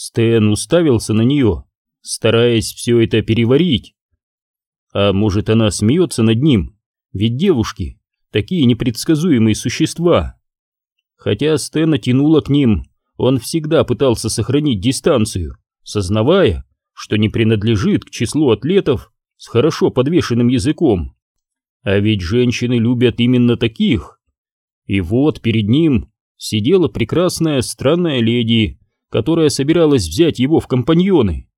Стэн уставился на нее, стараясь все это переварить. А может, она смеется над ним? Ведь девушки — такие непредсказуемые существа. Хотя Стэна тянуло к ним, он всегда пытался сохранить дистанцию, сознавая, что не принадлежит к числу атлетов с хорошо подвешенным языком. А ведь женщины любят именно таких. И вот перед ним сидела прекрасная странная леди, которая собиралась взять его в компаньоны.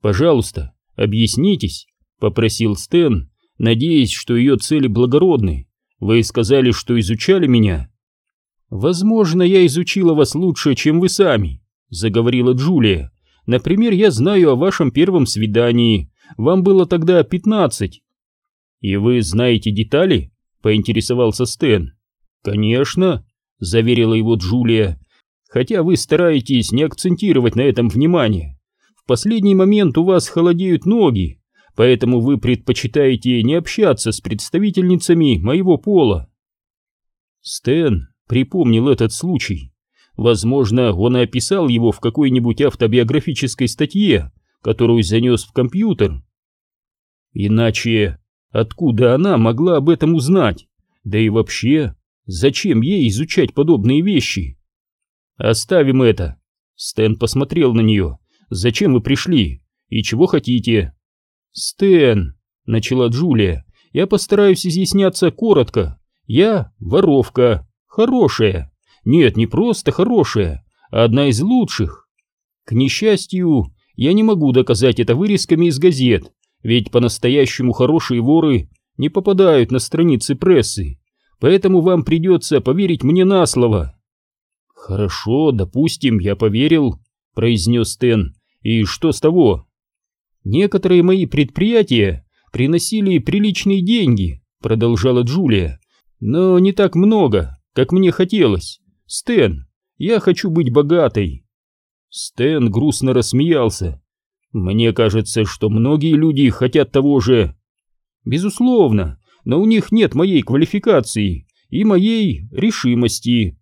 «Пожалуйста, объяснитесь», — попросил Стэн, надеясь, что ее цели благородны. «Вы сказали, что изучали меня». «Возможно, я изучила вас лучше, чем вы сами», — заговорила Джулия. «Например, я знаю о вашем первом свидании. Вам было тогда пятнадцать». «И вы знаете детали?» — поинтересовался Стэн. «Конечно», — заверила его Джулия, «хотя вы стараетесь не акцентировать на этом внимание. В последний момент у вас холодеют ноги, поэтому вы предпочитаете не общаться с представительницами моего пола». Стэн припомнил этот случай. Возможно, он и описал его в какой-нибудь автобиографической статье, которую занес в компьютер. Иначе откуда она могла об этом узнать? Да и вообще, зачем ей изучать подобные вещи? Оставим это. Стэн посмотрел на нее. Зачем вы пришли? И чего хотите? Стэн, начала Джулия, я постараюсь изъясняться коротко. Я воровка. Хорошая. Нет, не просто хорошая, а одна из лучших. К несчастью, я не могу доказать это вырезками из газет, ведь по-настоящему хорошие воры не попадают на страницы прессы, поэтому вам придется поверить мне на слово. Хорошо, допустим, я поверил, произнес Стэн. И что с того? Некоторые мои предприятия приносили приличные деньги, продолжала Джулия, но не так много, как мне хотелось. Стэн, я хочу быть богатой. Стэн грустно рассмеялся. Мне кажется, что многие люди хотят того же. Безусловно, но у них нет моей квалификации и моей решимости.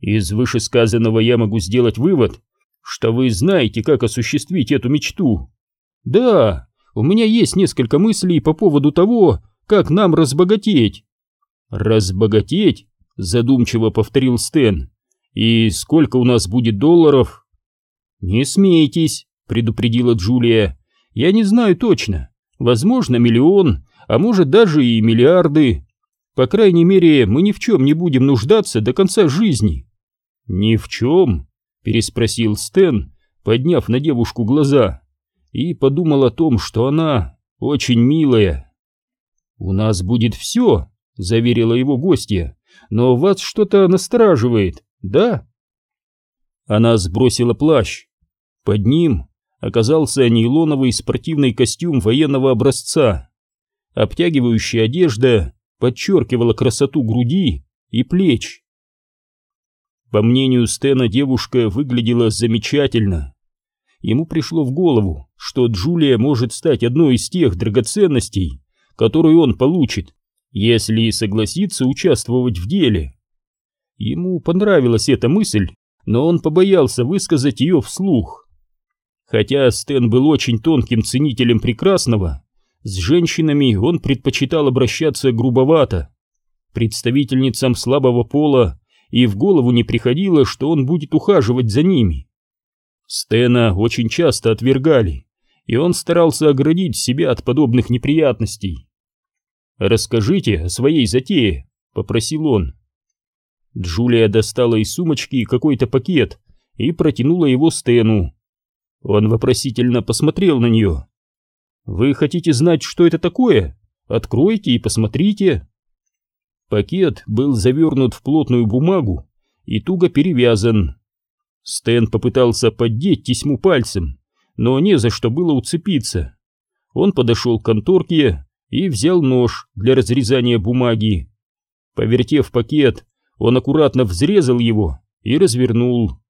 Из вышесказанного я могу сделать вывод, что вы знаете, как осуществить эту мечту. Да, у меня есть несколько мыслей по поводу того, как нам разбогатеть. Разбогатеть? задумчиво повторил Стэн. И сколько у нас будет долларов? Не смейтесь, предупредила Джулия. Я не знаю точно. Возможно, миллион, а может даже и миллиарды. По крайней мере, мы ни в чем не будем нуждаться до конца жизни. Ни в чем? переспросил Стэн, подняв на девушку глаза, и подумал о том, что она очень милая. «У нас будет все», — заверила его гостья но вас что-то настораживает, да?» Она сбросила плащ. Под ним оказался нейлоновый спортивный костюм военного образца. Обтягивающая одежда подчеркивала красоту груди и плеч. По мнению Стена, девушка выглядела замечательно. Ему пришло в голову, что Джулия может стать одной из тех драгоценностей, которую он получит, если согласится участвовать в деле. Ему понравилась эта мысль, но он побоялся высказать ее вслух. Хотя Стэн был очень тонким ценителем прекрасного, с женщинами он предпочитал обращаться грубовато. Представительницам слабого пола и в голову не приходило, что он будет ухаживать за ними. Стэна очень часто отвергали, и он старался оградить себя от подобных неприятностей. «Расскажите о своей затее», — попросил он. Джулия достала из сумочки какой-то пакет и протянула его Стэну. Он вопросительно посмотрел на нее. «Вы хотите знать, что это такое? Откройте и посмотрите». Пакет был завернут в плотную бумагу и туго перевязан. Стэн попытался поддеть тесьму пальцем, но не за что было уцепиться. Он подошел к конторке и взял нож для разрезания бумаги. Повертев пакет, он аккуратно взрезал его и развернул.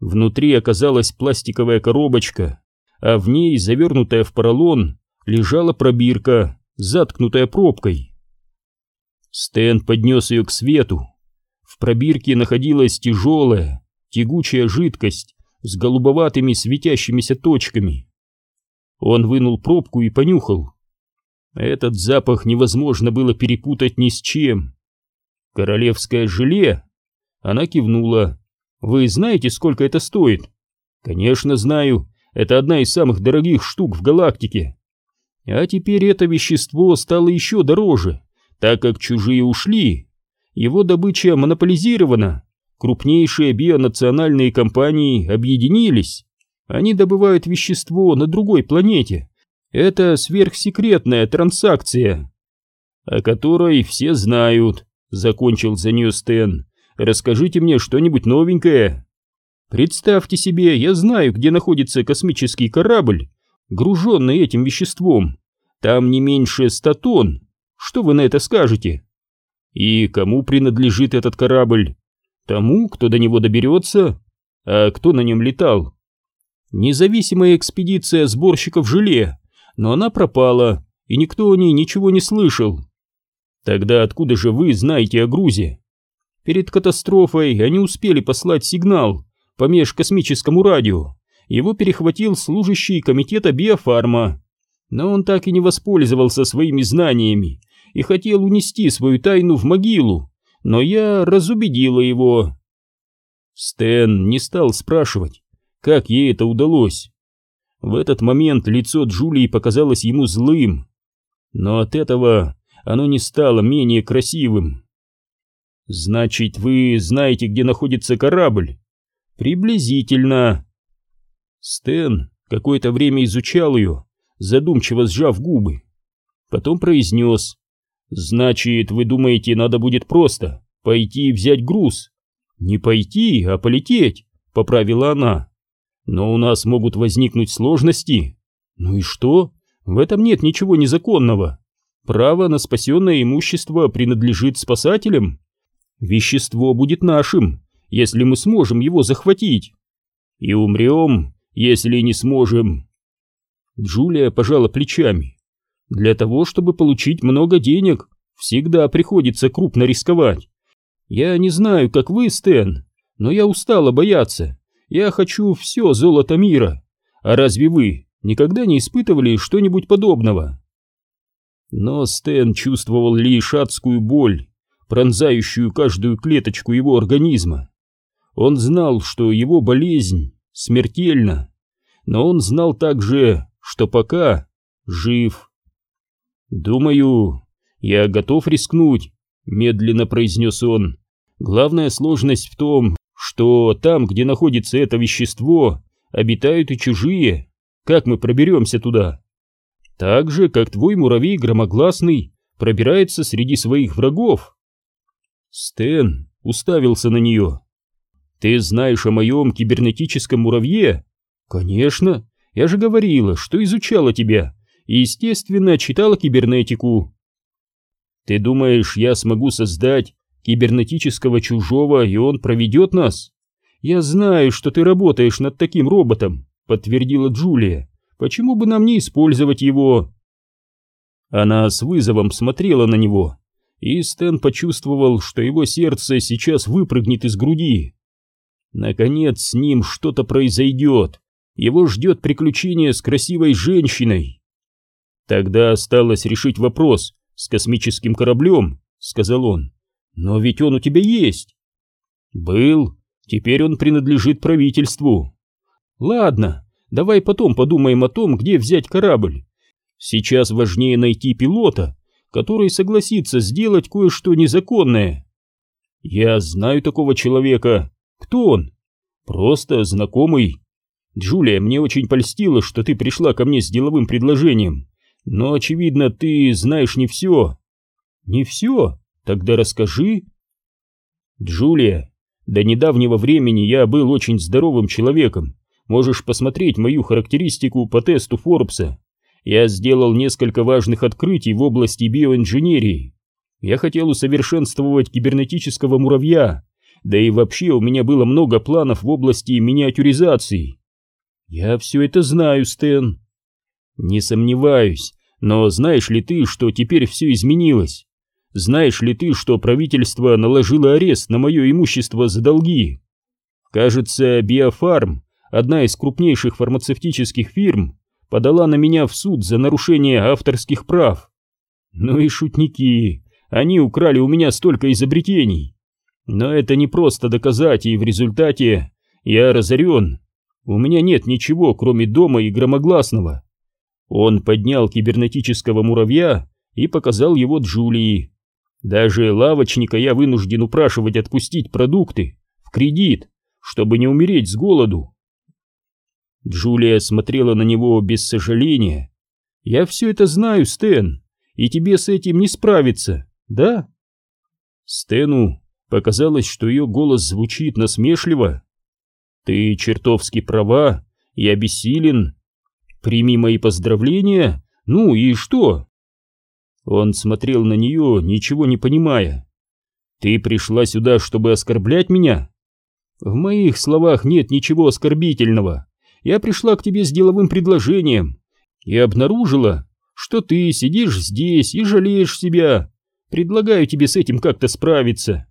Внутри оказалась пластиковая коробочка, а в ней, завернутая в поролон, лежала пробирка, заткнутая пробкой. Стэн поднес ее к свету. В пробирке находилась тяжелая, тягучая жидкость с голубоватыми светящимися точками. Он вынул пробку и понюхал. Этот запах невозможно было перепутать ни с чем. Королевское желе? Она кивнула. Вы знаете, сколько это стоит? Конечно, знаю. Это одна из самых дорогих штук в галактике. А теперь это вещество стало еще дороже, так как чужие ушли. Его добыча монополизирована. Крупнейшие бионациональные компании объединились. Они добывают вещество на другой планете. Это сверхсекретная транзакция, о которой все знают, закончил за нее Стэн. Расскажите мне что-нибудь новенькое. Представьте себе, я знаю, где находится космический корабль, груженный этим веществом. Там не меньше ста тонн. Что вы на это скажете? И кому принадлежит этот корабль? Тому, кто до него доберется? А кто на нем летал? Независимая экспедиция сборщиков желе, но она пропала, и никто о ней ничего не слышал. Тогда откуда же вы знаете о грузе? Перед катастрофой они успели послать сигнал по межкосмическому радио. Его перехватил служащий комитета биофарма. Но он так и не воспользовался своими знаниями и хотел унести свою тайну в могилу, но я разубедила его. Стэн не стал спрашивать, как ей это удалось. В этот момент лицо Джулии показалось ему злым, но от этого оно не стало менее красивым. «Значит, вы знаете, где находится корабль?» «Приблизительно». Стэн какое-то время изучал ее, задумчиво сжав губы. Потом произнес. «Значит, вы думаете, надо будет просто пойти и взять груз?» «Не пойти, а полететь», — поправила она. Но у нас могут возникнуть сложности. Ну и что? В этом нет ничего незаконного. Право на спасенное имущество принадлежит спасателям. Вещество будет нашим, если мы сможем его захватить. И умрем, если не сможем. Джулия пожала плечами. Для того, чтобы получить много денег, всегда приходится крупно рисковать. Я не знаю, как вы, Стэн, но я устала бояться. Я хочу все золото мира. А разве вы никогда не испытывали что-нибудь подобного? Но Стэн чувствовал лишь адскую боль, пронзающую каждую клеточку его организма. Он знал, что его болезнь смертельна, но он знал также, что пока жив. «Думаю, я готов рискнуть», — медленно произнес он. «Главная сложность в том, что там, где находится это вещество, обитают и чужие. Как мы проберемся туда? Так же, как твой муравей громогласный пробирается среди своих врагов. Стэн уставился на нее. Ты знаешь о моем кибернетическом муравье? Конечно, я же говорила, что изучала тебя и, естественно, читала кибернетику. Ты думаешь, я смогу создать кибернетического чужого, и он проведет нас. Я знаю, что ты работаешь над таким роботом, подтвердила Джулия. Почему бы нам не использовать его? Она с вызовом смотрела на него, и Стэн почувствовал, что его сердце сейчас выпрыгнет из груди. Наконец с ним что-то произойдет. Его ждет приключение с красивой женщиной. Тогда осталось решить вопрос с космическим кораблем, сказал он. Но ведь он у тебя есть. Был. Теперь он принадлежит правительству. Ладно, давай потом подумаем о том, где взять корабль. Сейчас важнее найти пилота, который согласится сделать кое-что незаконное. Я знаю такого человека. Кто он? Просто знакомый. Джулия, мне очень польстило, что ты пришла ко мне с деловым предложением. Но, очевидно, ты знаешь не все. Не все? Тогда расскажи. Джулия, до недавнего времени я был очень здоровым человеком. Можешь посмотреть мою характеристику по тесту Форбса. Я сделал несколько важных открытий в области биоинженерии. Я хотел усовершенствовать кибернетического муравья, да и вообще у меня было много планов в области миниатюризации. Я все это знаю, Стэн. Не сомневаюсь, но знаешь ли ты, что теперь все изменилось? Знаешь ли ты, что правительство наложило арест на мое имущество за долги? Кажется, Биофарм одна из крупнейших фармацевтических фирм подала на меня в суд за нарушение авторских прав. Ну и шутники, они украли у меня столько изобретений. Но это не просто доказать, и в результате я разорен. У меня нет ничего, кроме дома и громогласного. Он поднял кибернетического муравья и показал его Джулии. Даже лавочника я вынужден упрашивать отпустить продукты в кредит, чтобы не умереть с голоду. Джулия смотрела на него без сожаления. «Я все это знаю, Стэн, и тебе с этим не справиться, да?» Стэну показалось, что ее голос звучит насмешливо. «Ты чертовски права и обессилен. Прими мои поздравления. Ну и что?» Он смотрел на нее, ничего не понимая. «Ты пришла сюда, чтобы оскорблять меня?» «В моих словах нет ничего оскорбительного я пришла к тебе с деловым предложением и обнаружила, что ты сидишь здесь и жалеешь себя. Предлагаю тебе с этим как-то справиться.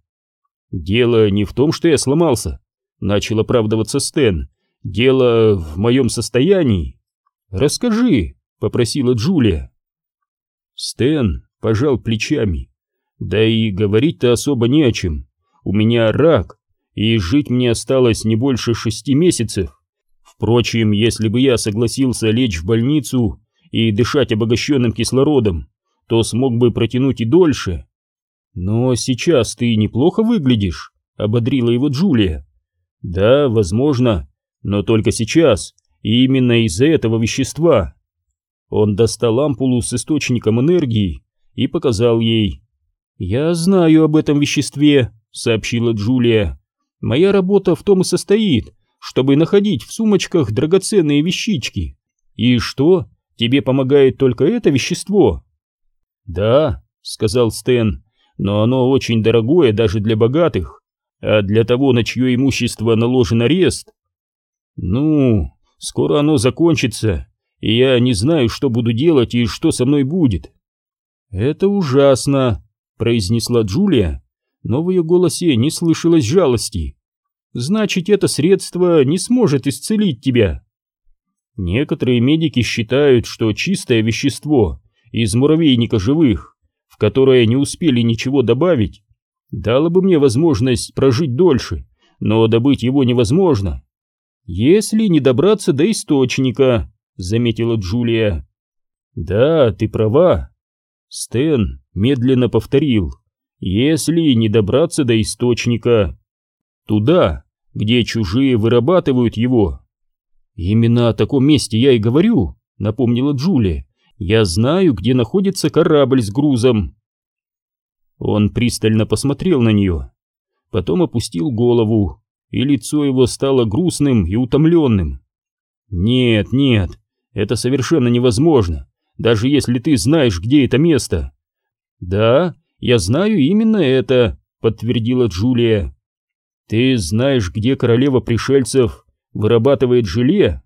Дело не в том, что я сломался, начал оправдываться Стэн. Дело в моем состоянии. Расскажи, попросила Джулия. Стэн пожал плечами. Да и говорить-то особо не о чем. У меня рак, и жить мне осталось не больше шести месяцев. Впрочем, если бы я согласился лечь в больницу и дышать обогащенным кислородом, то смог бы протянуть и дольше. Но сейчас ты неплохо выглядишь, ободрила его Джулия. Да, возможно, но только сейчас, и именно из-за этого вещества. Он достал ампулу с источником энергии и показал ей. «Я знаю об этом веществе», — сообщила Джулия. «Моя работа в том и состоит, чтобы находить в сумочках драгоценные вещички. И что, тебе помогает только это вещество? Да, сказал Стэн, но оно очень дорогое даже для богатых, а для того, на чье имущество наложен арест. Ну, скоро оно закончится, и я не знаю, что буду делать и что со мной будет. Это ужасно, произнесла Джулия, но в ее голосе не слышалось жалости значит это средство не сможет исцелить тебя. Некоторые медики считают, что чистое вещество из муравейника живых, в которое не успели ничего добавить, дало бы мне возможность прожить дольше, но добыть его невозможно. Если не добраться до источника, заметила Джулия. Да, ты права. Стэн медленно повторил. Если не добраться до источника, Туда, где чужие вырабатывают его. Именно о таком месте я и говорю, напомнила Джулия. Я знаю, где находится корабль с грузом. Он пристально посмотрел на нее, потом опустил голову, и лицо его стало грустным и утомленным. «Нет, нет, это совершенно невозможно, даже если ты знаешь, где это место». «Да, я знаю именно это», — подтвердила Джулия. Ты знаешь, где королева пришельцев вырабатывает желе?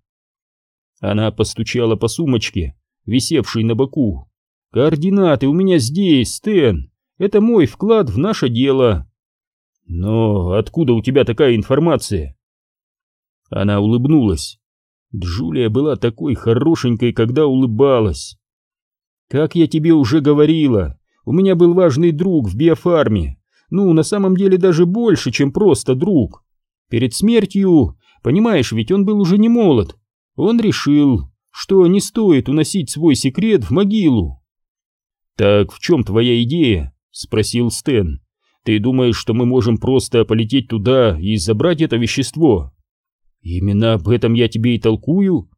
Она постучала по сумочке, висевшей на боку. Координаты у меня здесь, Стэн. Это мой вклад в наше дело. Но откуда у тебя такая информация? Она улыбнулась. Джулия была такой хорошенькой, когда улыбалась. Как я тебе уже говорила, у меня был важный друг в биофарме. Ну, на самом деле даже больше, чем просто друг. Перед смертью, понимаешь, ведь он был уже не молод. Он решил, что не стоит уносить свой секрет в могилу. «Так в чем твоя идея?» — спросил Стэн. «Ты думаешь, что мы можем просто полететь туда и забрать это вещество?» «Именно об этом я тебе и толкую.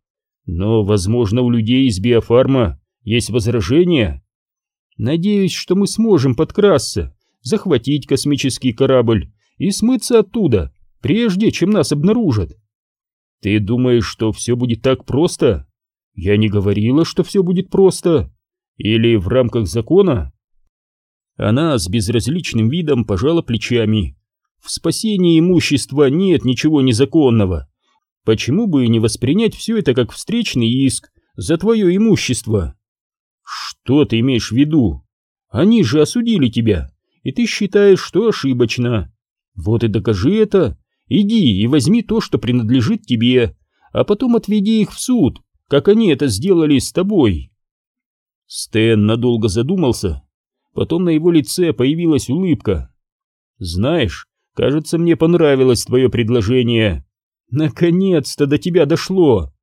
Но, возможно, у людей из биофарма есть возражения. Надеюсь, что мы сможем подкрасться захватить космический корабль и смыться оттуда, прежде чем нас обнаружат. Ты думаешь, что все будет так просто? Я не говорила, что все будет просто. Или в рамках закона? Она с безразличным видом пожала плечами. В спасении имущества нет ничего незаконного. Почему бы не воспринять все это как встречный иск за твое имущество? Что ты имеешь в виду? Они же осудили тебя и ты считаешь, что ошибочно. Вот и докажи это. Иди и возьми то, что принадлежит тебе, а потом отведи их в суд, как они это сделали с тобой. Стэн надолго задумался, потом на его лице появилась улыбка. Знаешь, кажется, мне понравилось твое предложение. Наконец-то до тебя дошло.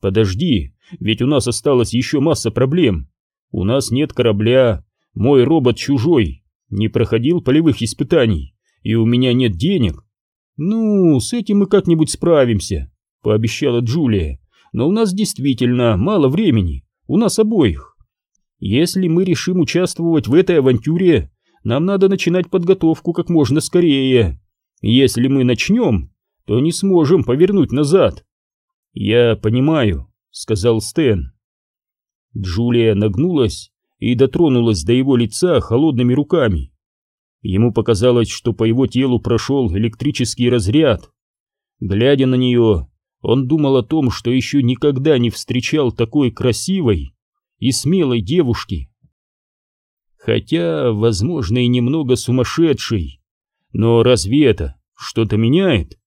Подожди, ведь у нас осталась еще масса проблем. У нас нет корабля, мой робот чужой, не проходил полевых испытаний, и у меня нет денег. Ну, с этим мы как-нибудь справимся, пообещала Джулия. Но у нас действительно мало времени, у нас обоих. Если мы решим участвовать в этой авантюре, нам надо начинать подготовку как можно скорее. Если мы начнем, то не сможем повернуть назад. Я понимаю, сказал Стэн. Джулия нагнулась и дотронулась до его лица холодными руками. Ему показалось, что по его телу прошел электрический разряд. Глядя на нее, он думал о том, что еще никогда не встречал такой красивой и смелой девушки. Хотя, возможно, и немного сумасшедшей. Но разве это что-то меняет?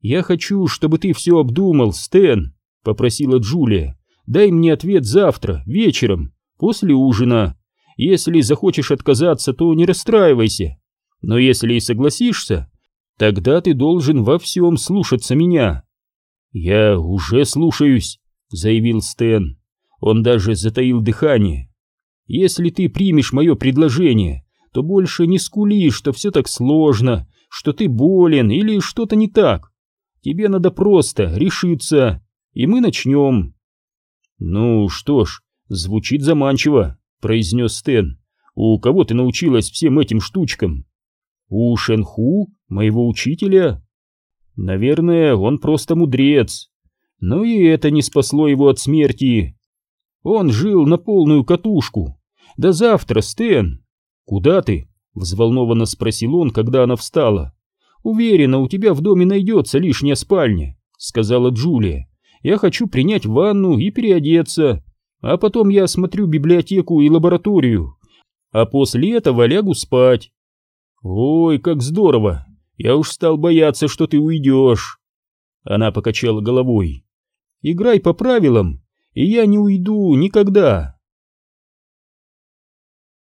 «Я хочу, чтобы ты все обдумал, Стэн», — попросила Джулия. «Дай мне ответ завтра, вечером, после ужина. Если захочешь отказаться, то не расстраивайся. Но если и согласишься, тогда ты должен во всем слушаться меня». «Я уже слушаюсь», — заявил Стэн. Он даже затаил дыхание. «Если ты примешь мое предложение, то больше не скули, что все так сложно, что ты болен или что-то не так. Тебе надо просто решиться, и мы начнем». «Ну что ж, звучит заманчиво», — произнес Стэн. «У кого ты научилась всем этим штучкам?» «У Шенху, моего учителя?» «Наверное, он просто мудрец. Но и это не спасло его от смерти. Он жил на полную катушку. До завтра, Стэн!» «Куда ты?» — взволнованно спросил он, когда она встала. «Уверена, у тебя в доме найдется лишняя спальня», — сказала Джулия. «Я хочу принять ванну и переодеться, а потом я осмотрю библиотеку и лабораторию, а после этого лягу спать». «Ой, как здорово! Я уж стал бояться, что ты уйдешь». Она покачала головой. «Играй по правилам, и я не уйду никогда».